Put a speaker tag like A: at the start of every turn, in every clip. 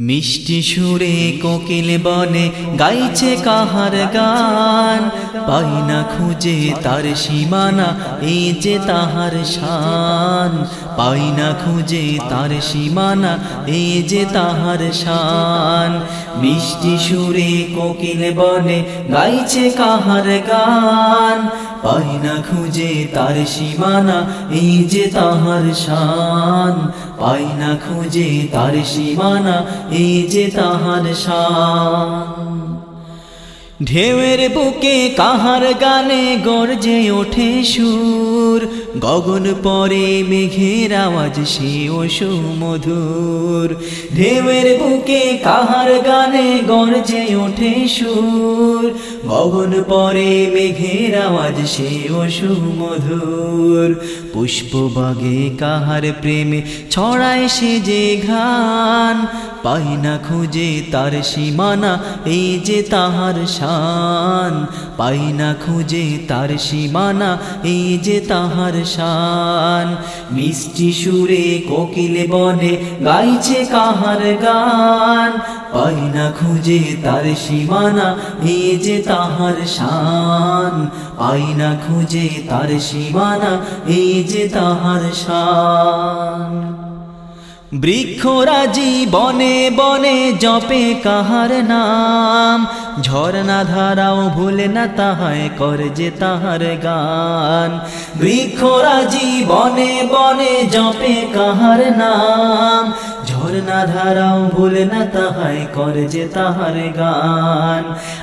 A: মিষ্টি সুরে কোকিল বনে গাইছে কাহার গান। পাই না খুঁজে তার সীমানা এই যে তাহার শান। পাই না খুঁজে তার সীমানা এই যে তাহার শান। মিষ্টি সুরে কোকিল বনে গাইছে কাহার গান। পাই না খুঁজে তার সীমানা এই যে তাহার শান। পাই না খুঁজে তার সীমানা এই যে তাহার শান। ঢেউয়ের বুকে কাহার গানে গর্জে ওঠে সুর। গগন পরে মেঘের আওয়াজ, সেও সুমধুর। ঢেউয়ের বুকে কাহার গানে গর্জে ওঠে সুর। গগন পরে মেঘের আওয়াজ, সেও সুমধুর। পুষ্পবাগে কাহার প্রেমে ছড়ায় সে যে ঘ্রাণ, পাই না খুঁজে তার সীমানা, এই যে তাহার শান। পাই না খুঁজে তার সীমানা, এই যে তাহার শান। মিষ্টি সুরে কোকিল বনে গাইছে কাহার গান। পাই না খুঁজে তার সীমানা, এ যে তাহার শান। পাই না খুঁজে তার সীমানা, এ যে তাহার শান। বৃক্ষরাজি বনে বনে জপে কাহার নাম। ঝর্ণা ধারাও ভুলে না তাহায় কর যে তাহার গান। বৃক্ষরাজি বনে বনে জপে কাহার নাম। ঝর্ণা ধারাও ভুলে না তাহাই কর যে তাহার গান।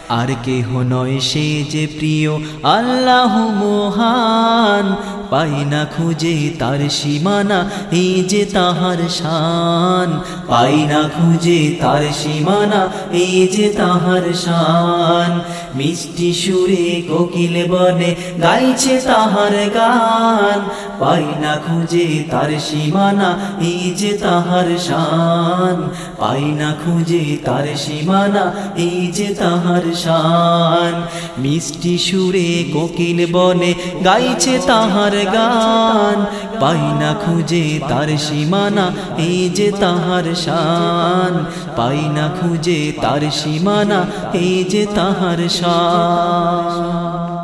A: আর কেহ নয় সে যে প্রিয় আল্লাহ মহান। পাই না খুঁজে তার সীমানা এই যে তাহার শান। পাই না খুঁজে তার সীমানা এই যে তাহার শান। মিষ্টি সুরে কোকিল বনে গাইছে তাহার গান। পাই না খুঁজে তার সীমানা, এই যে তাহার শান। পাই না খুঁজে তার সীমানা, এই যে তাহার শান। মিষ্টি সুরে কোকিল বনে গাইছে তাহার গান। পাই না খুঁজে তার সীমানা, এই যে তাহার শান। পাই না খুঁজে তার সীমানা, এই যে তাহার শান।